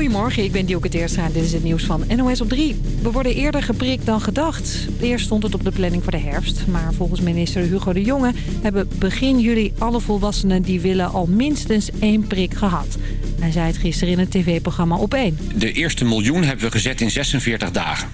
Goedemorgen, ik ben Dielke Teerstra en dit is het nieuws van NOS op 3. We worden eerder geprikt dan gedacht. Eerst stond het op de planning voor de herfst. Maar volgens minister Hugo de Jonge hebben begin juli alle volwassenen die willen al minstens één prik gehad. Hij zei het gisteren in het tv-programma Op 1. De eerste miljoen hebben we gezet in 46 dagen.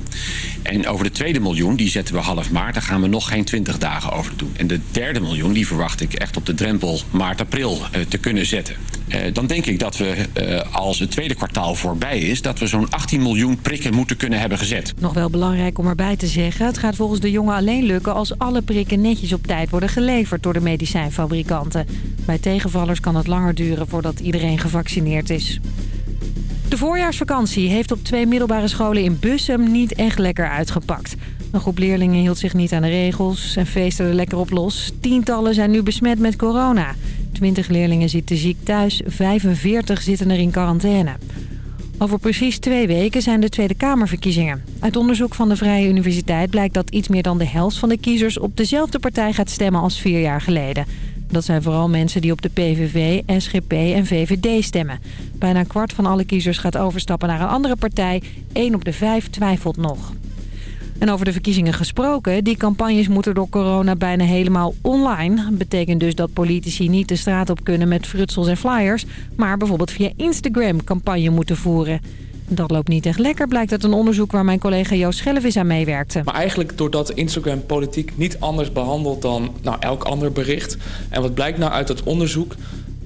En over de tweede miljoen, die zetten we half maart. Daar gaan we nog geen 20 dagen over doen. En de derde miljoen, die verwacht ik echt op de drempel maart-april eh, te kunnen zetten. Eh, dan denk ik dat we, eh, als het tweede kwartaal voorbij is... dat we zo'n 18 miljoen prikken moeten kunnen hebben gezet. Nog wel belangrijk om erbij te zeggen... het gaat volgens de jongen alleen lukken als alle prikken netjes op tijd worden geleverd... door de medicijnfabrikanten. Bij tegenvallers kan het langer duren voordat iedereen gevaccineerd is. De voorjaarsvakantie heeft op twee middelbare scholen in Bussum niet echt lekker uitgepakt. Een groep leerlingen hield zich niet aan de regels en feesten er lekker op los. Tientallen zijn nu besmet met corona. 20 leerlingen zitten ziek thuis, 45 zitten er in quarantaine. Over precies twee weken zijn de Tweede Kamerverkiezingen. Uit onderzoek van de Vrije Universiteit blijkt dat iets meer dan de helft van de kiezers... op dezelfde partij gaat stemmen als vier jaar geleden. Dat zijn vooral mensen die op de PVV, SGP en VVD stemmen. Bijna een kwart van alle kiezers gaat overstappen naar een andere partij. Eén op de vijf twijfelt nog. En over de verkiezingen gesproken, die campagnes moeten door corona bijna helemaal online. Betekent dus dat politici niet de straat op kunnen met frutsels en flyers... maar bijvoorbeeld via Instagram campagne moeten voeren. Dat loopt niet echt lekker, blijkt uit een onderzoek waar mijn collega Joost Schellevis aan meewerkte. Maar eigenlijk doordat Instagram politiek niet anders behandelt dan nou, elk ander bericht. En wat blijkt nou uit dat onderzoek?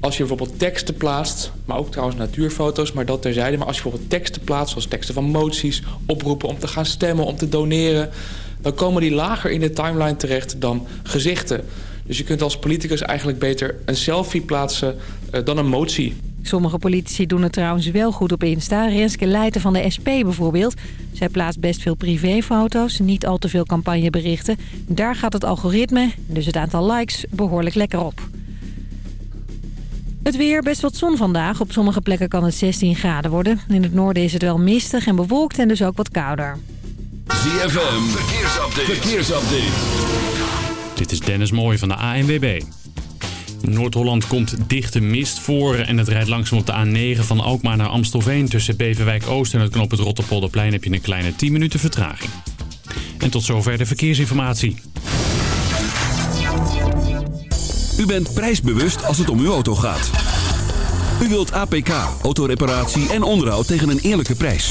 Als je bijvoorbeeld teksten plaatst, maar ook trouwens natuurfoto's, maar dat terzijde. Maar als je bijvoorbeeld teksten plaatst, zoals teksten van moties, oproepen om te gaan stemmen, om te doneren. Dan komen die lager in de timeline terecht dan gezichten. Dus je kunt als politicus eigenlijk beter een selfie plaatsen uh, dan een motie. Sommige politici doen het trouwens wel goed op Insta. Renske Leijten van de SP bijvoorbeeld. Zij plaatst best veel privéfoto's, niet al te veel campagneberichten. Daar gaat het algoritme, dus het aantal likes, behoorlijk lekker op. Het weer, best wat zon vandaag. Op sommige plekken kan het 16 graden worden. In het noorden is het wel mistig en bewolkt en dus ook wat kouder. ZFM, verkeersupdate. verkeersupdate. Dit is Dennis Mooij van de ANWB. Noord-Holland komt dichte mist voor en het rijdt langzaam op de A9 van Alkmaar naar Amstelveen. Tussen Beverwijk Oost en het knop het Rotterpolderplein heb je een kleine 10 minuten vertraging. En tot zover de verkeersinformatie. U bent prijsbewust als het om uw auto gaat. U wilt APK, autoreparatie en onderhoud tegen een eerlijke prijs.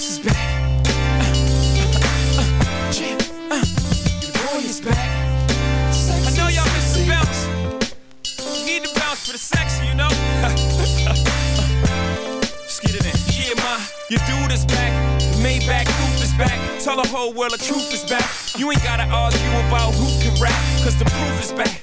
Bounce is back. Uh, uh, uh, yeah, uh, the boy is back. I know y'all miss the bounce. You need to bounce for the section, you know. Let's get it in. Yeah, ma, your dude is back. The Maybach roof is back. Tell the whole world the truth is back. You ain't gotta argue about who can rap, cause the proof is back.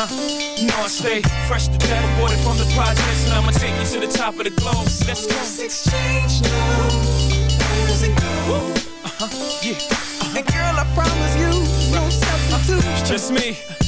Uh-huh. You know I stay fresh to death, aborted from the projects, and I'ma take you to the top of the globe. Let's go. Let's exchange now. Uh-huh. Yeah. And girl, I promise you, no substitute. It's just me.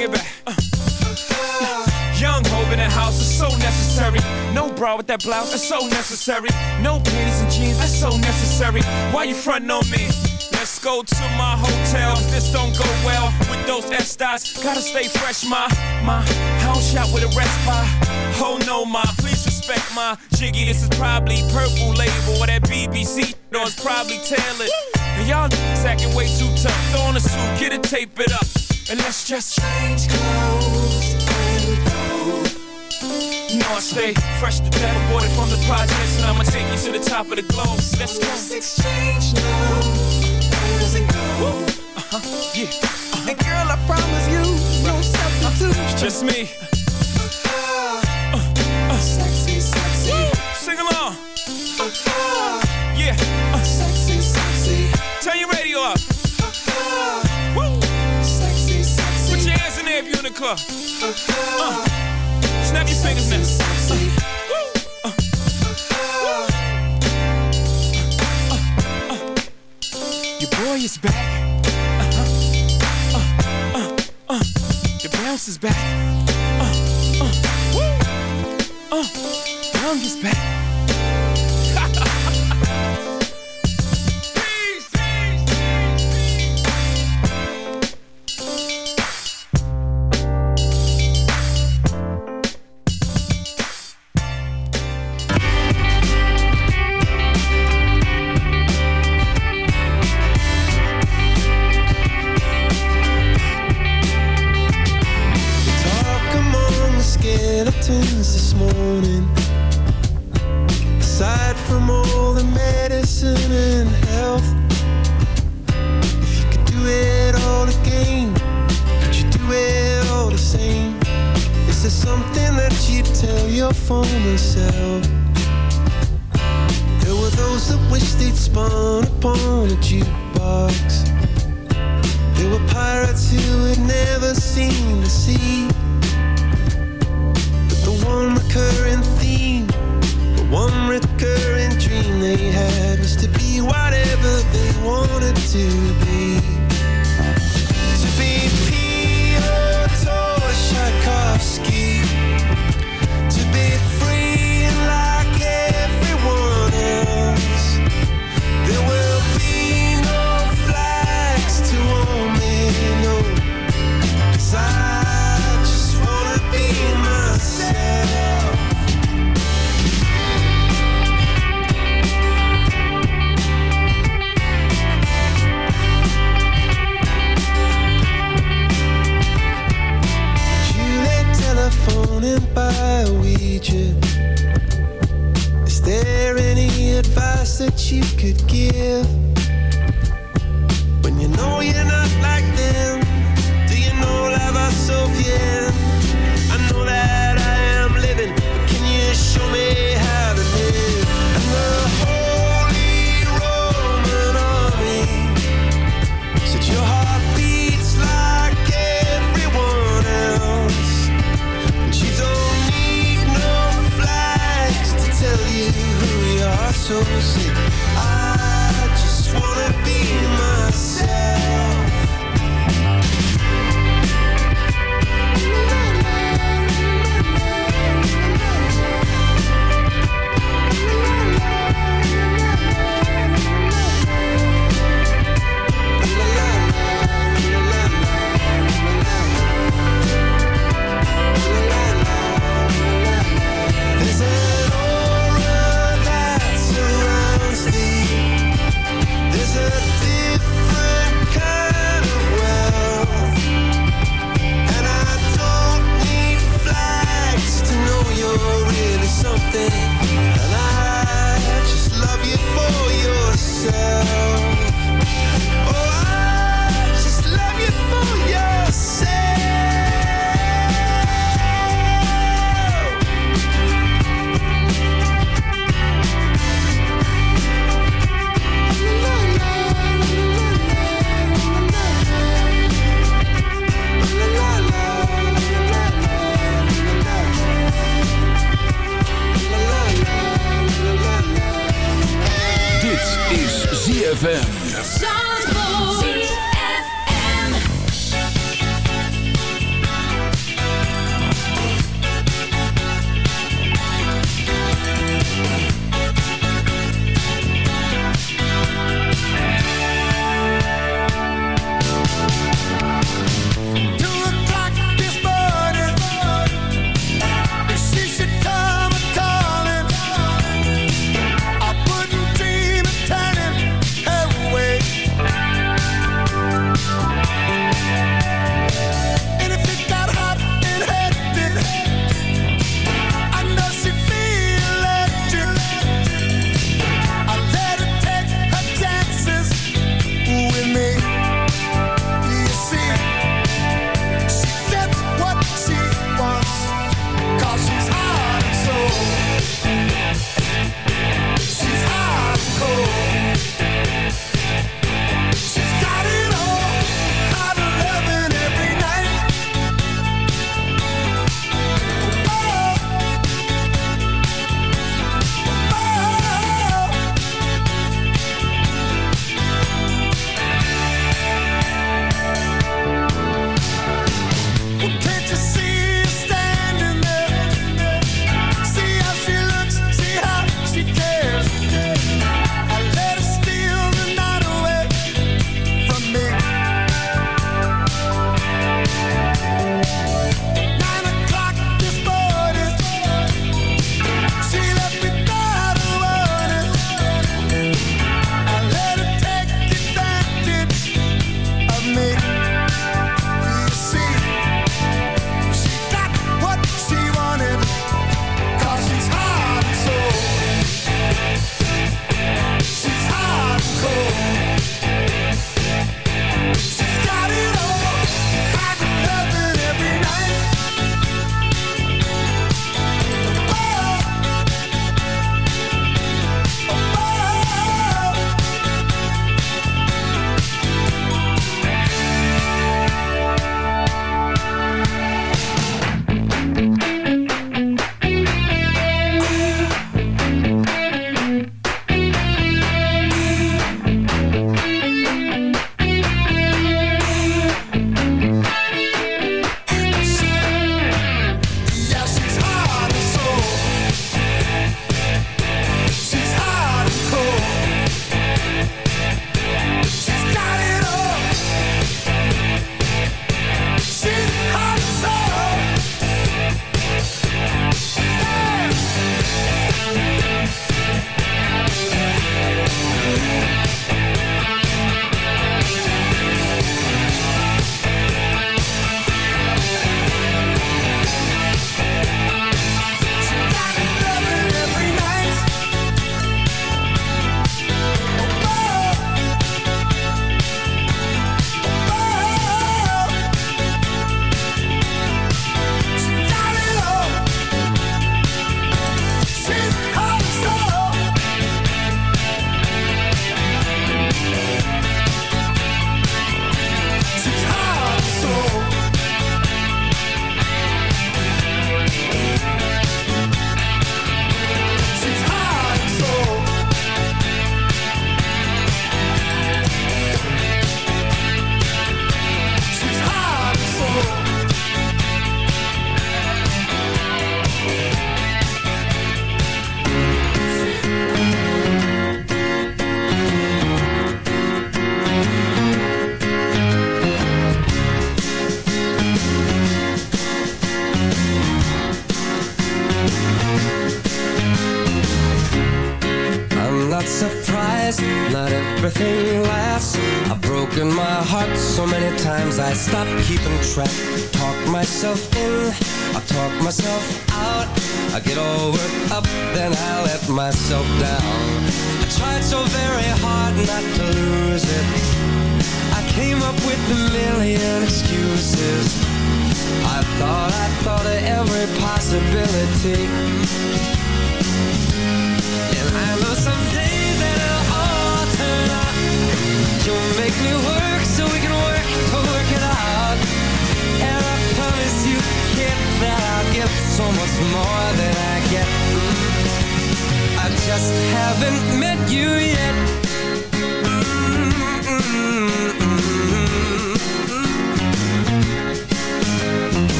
Bring it back. Young Hov in the house is so necessary. No bra with that blouse, is so necessary. No panties and jeans, that's so necessary. Why you frontin' on me? Let's go to my hotel. This don't go well with those Estes. Gotta stay fresh, my my house shot with a by. Oh no, my please respect my jiggy. This is probably purple label or that BBC. No, it's probably tailored. And y'all acting way too tough. Throw on a suit, get it, tape it up, and let's just change clothes and go. You know I stay fresh to death, aborted from the projects, and I'ma take you to the top of the globe. Let's go. exchange now. Uh-huh. Yeah. And girl, I promise you, no substitute. It's just me. Club. Uh, snap your fingers now. Uh, Your boy is back. Uh, uh, uh. Your bounce is back. Uh, uh. Uh, young is back.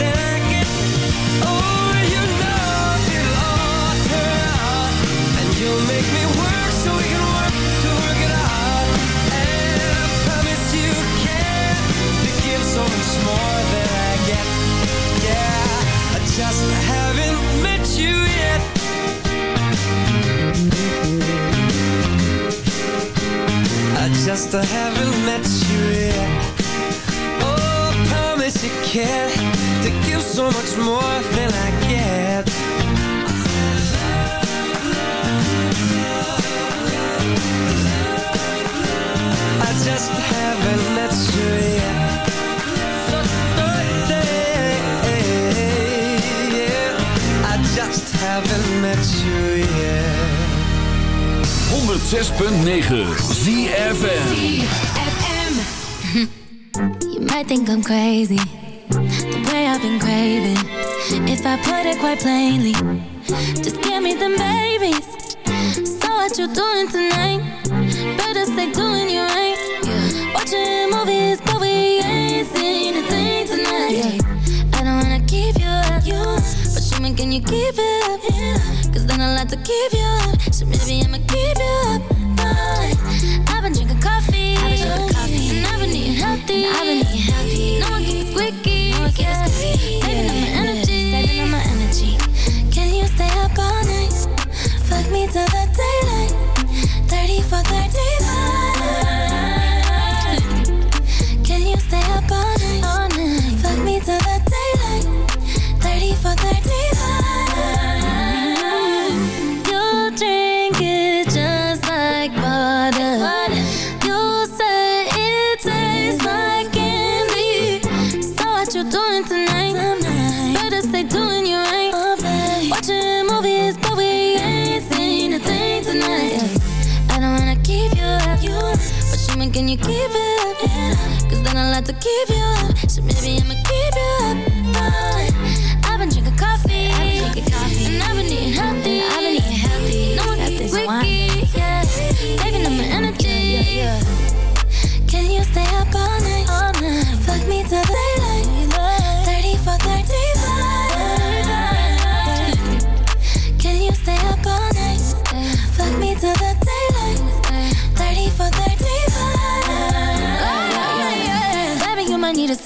than I get you know it'll all turn out And you'll make me work so we can work to work it out And I promise you can. You give so much more than I get. Yeah, I just haven't met you yet. I just haven't met you yet. Oh, promise you can to give so much more than I get. I just haven't met you yet. Yeah, I just haven't met you yet. 106.9 ZFM You might think I'm crazy. I've been craving. If I put it quite plainly Just give me them babies. So what you doing tonight? Better stay doing you right Watching movies But we ain't seen a thing tonight. I don't wanna keep you up But show me can you keep it up? Cause then I'll have to keep you up. So maybe I'ma keep you up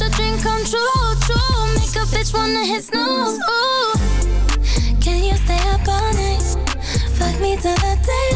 such a dream come true, true. Make a bitch wanna hit snooze. Ooh. Can you stay up all night? Fuck me till the day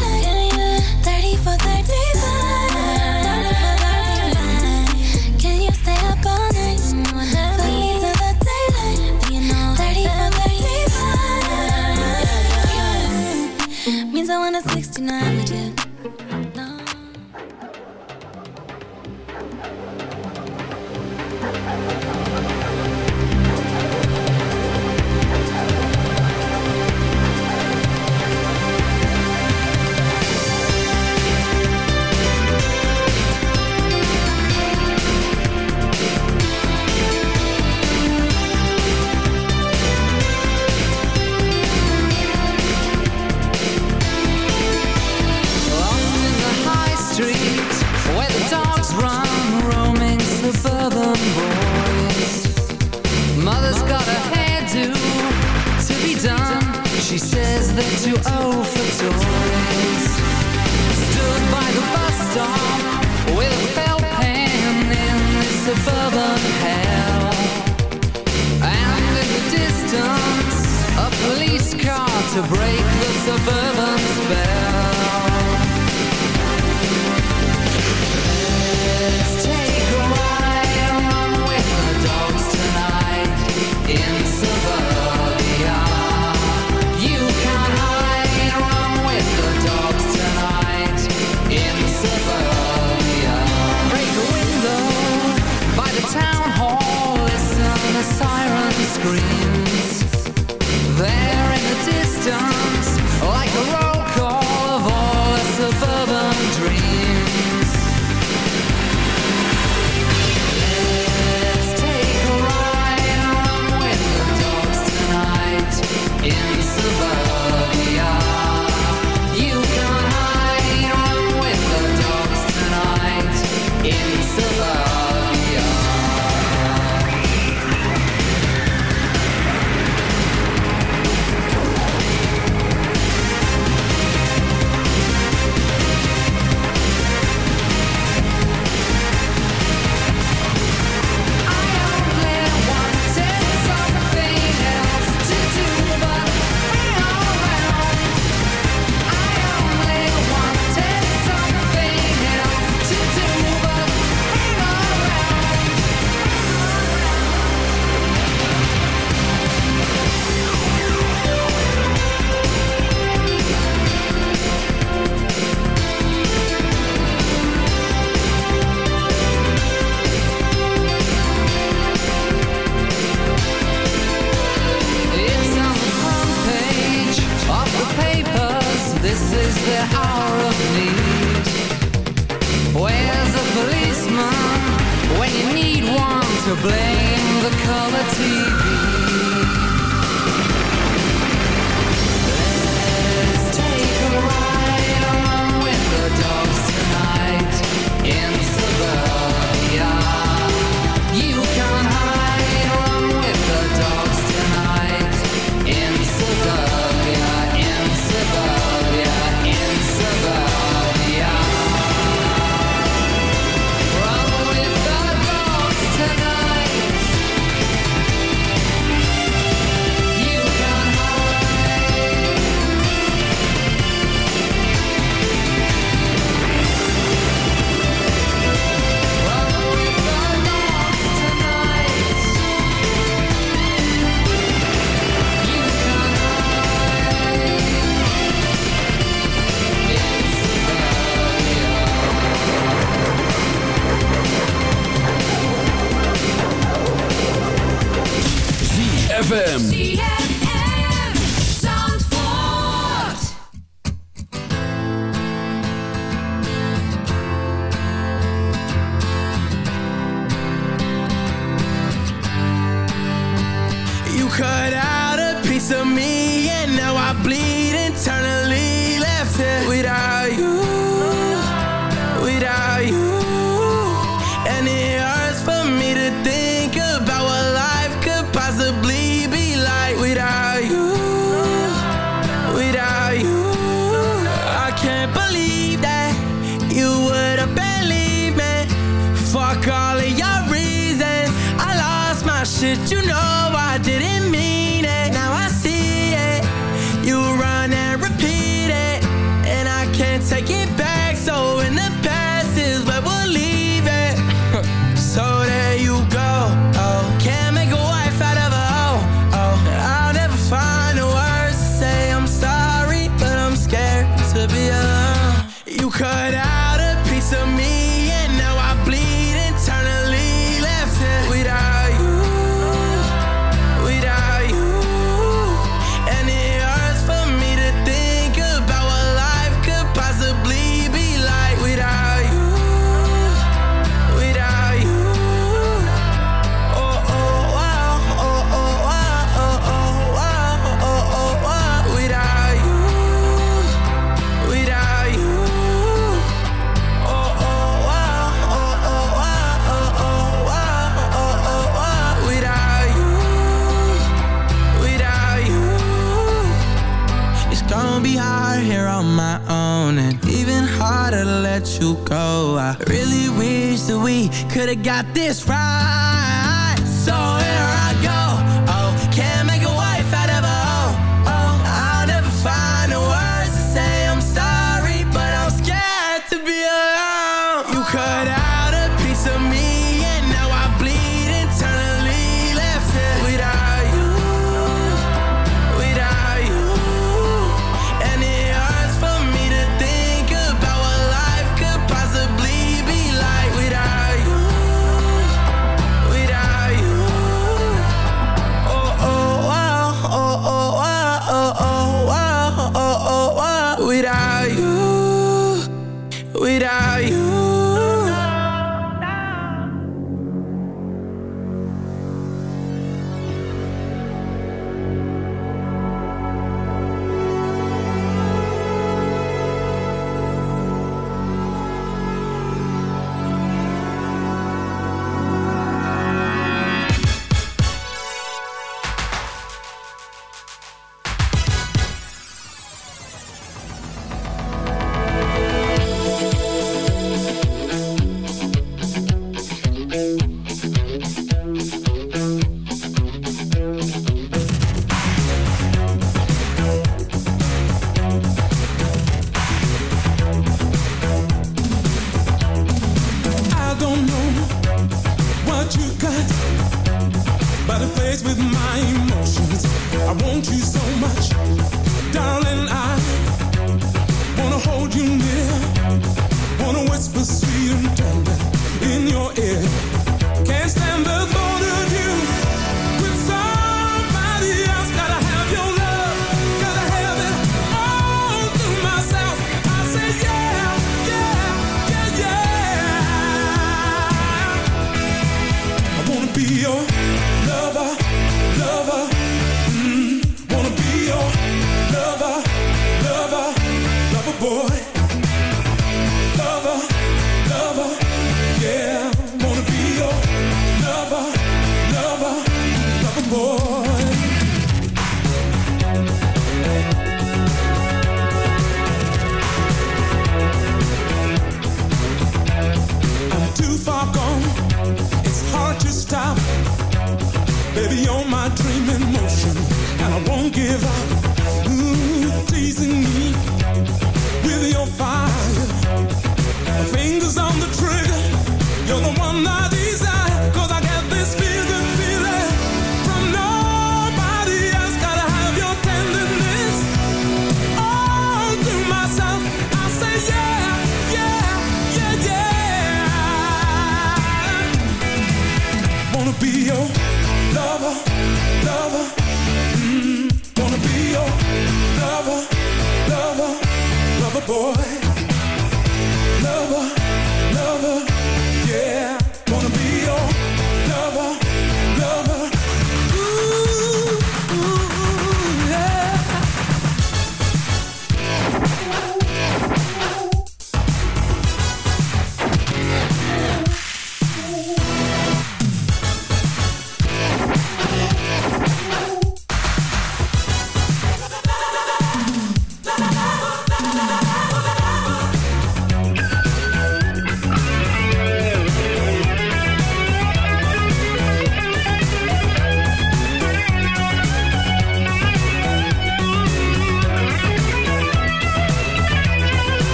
ZFM. own and even harder to let you go. I really wish that we could have got this right. So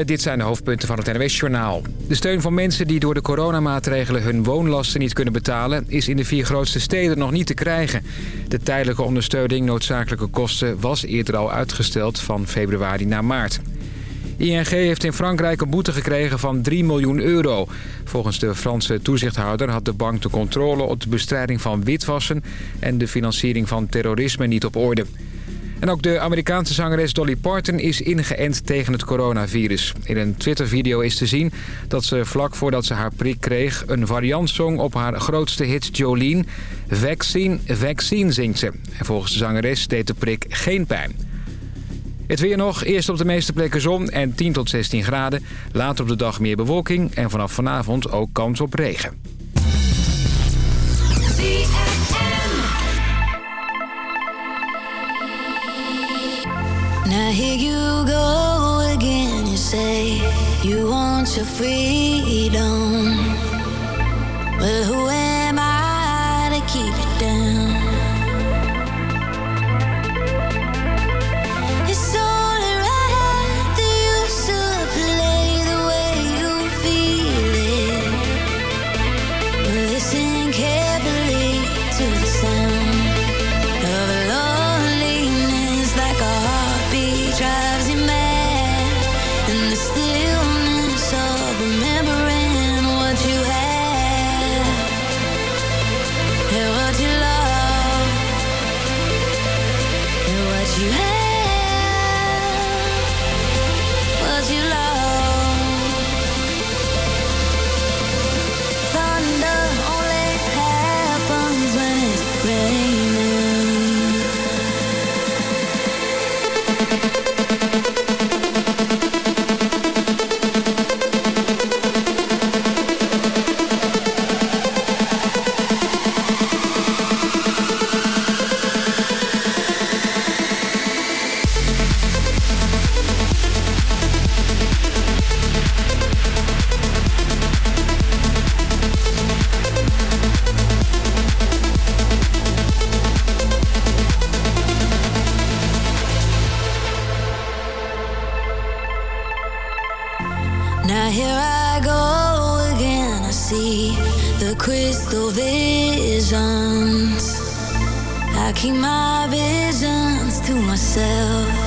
Goedemorgen, dit zijn de hoofdpunten van het NWS-journaal. De steun van mensen die door de coronamaatregelen hun woonlasten niet kunnen betalen... is in de vier grootste steden nog niet te krijgen. De tijdelijke ondersteuning noodzakelijke kosten was eerder al uitgesteld van februari naar maart. ING heeft in Frankrijk een boete gekregen van 3 miljoen euro. Volgens de Franse toezichthouder had de bank de controle op de bestrijding van witwassen... en de financiering van terrorisme niet op orde. En ook de Amerikaanse zangeres Dolly Parton is ingeënt tegen het coronavirus. In een Twitter-video is te zien dat ze vlak voordat ze haar prik kreeg... een variantsong op haar grootste hit Jolene. Vaccine, vaccine zingt ze. En volgens de zangeres deed de prik geen pijn. Het weer nog, eerst op de meeste plekken zon en 10 tot 16 graden. Later op de dag meer bewolking en vanaf vanavond ook kans op regen. Now here you go again. You say you want your freedom. Well, who am I to keep it myself.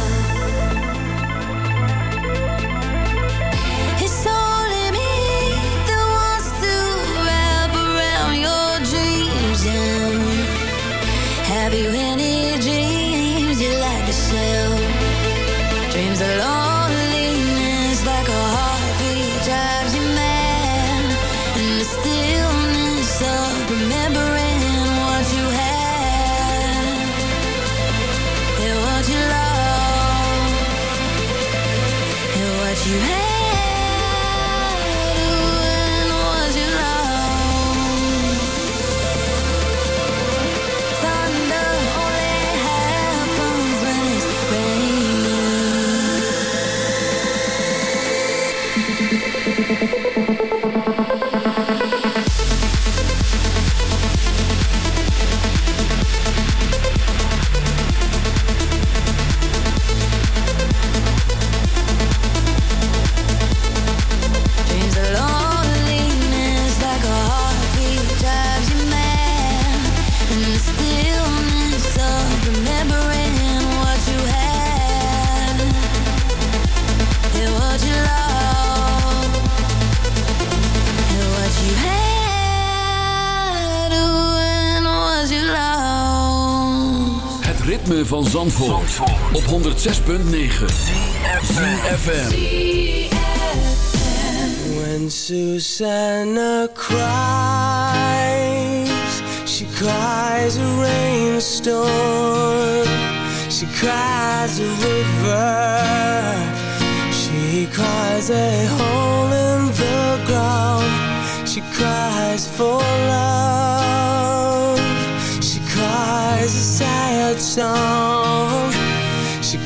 106.9 CFFM When Susanna cries, she cries a rainstorm. She cries a river. She cries a hole in the ground. She cries for love. She cries a sad song.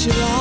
But you'll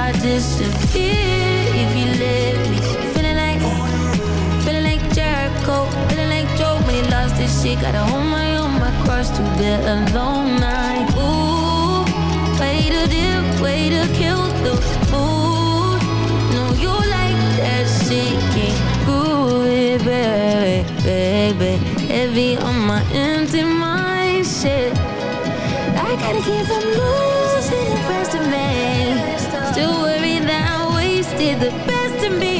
I disappear if you me. Feeling like, feeling like Jericho Feeling like when he lost his shit Gotta hold my own, my cross to alone Ooh, way to way to kill the No, you like that baby, Heavy on my empty mind, shit I gotta keep from moving the best in me.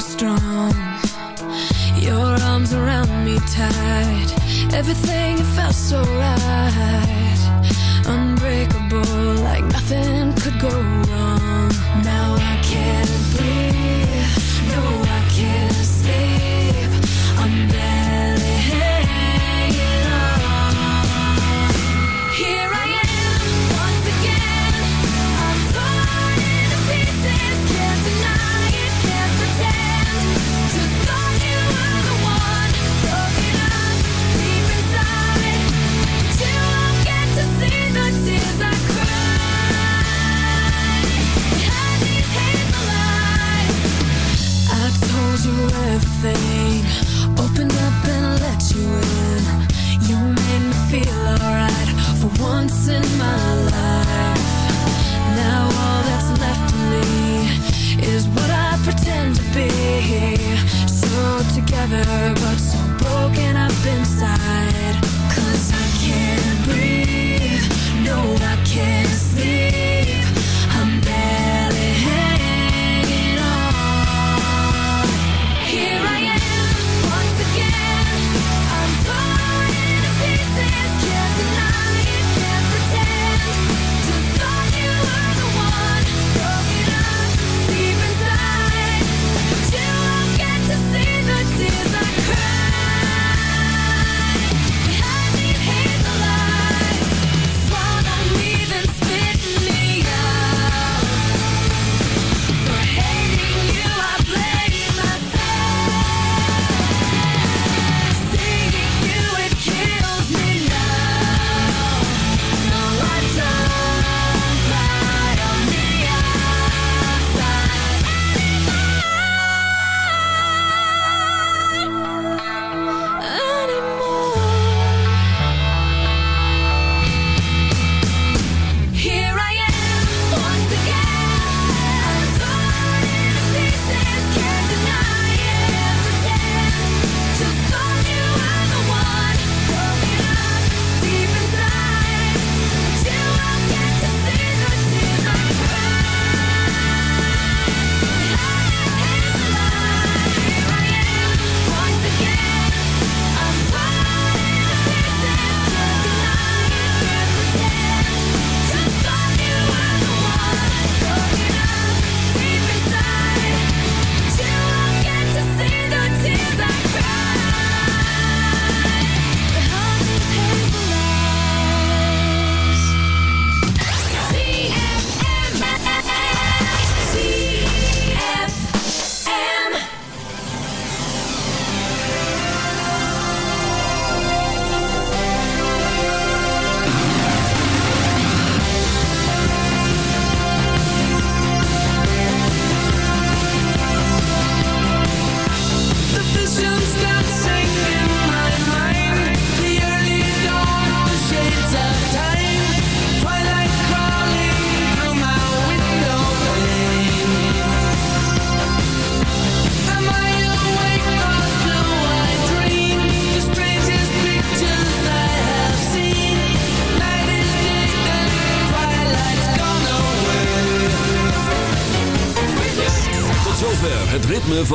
so strong. Your arms around me tight. Everything felt so right. Unbreakable like nothing could go wrong.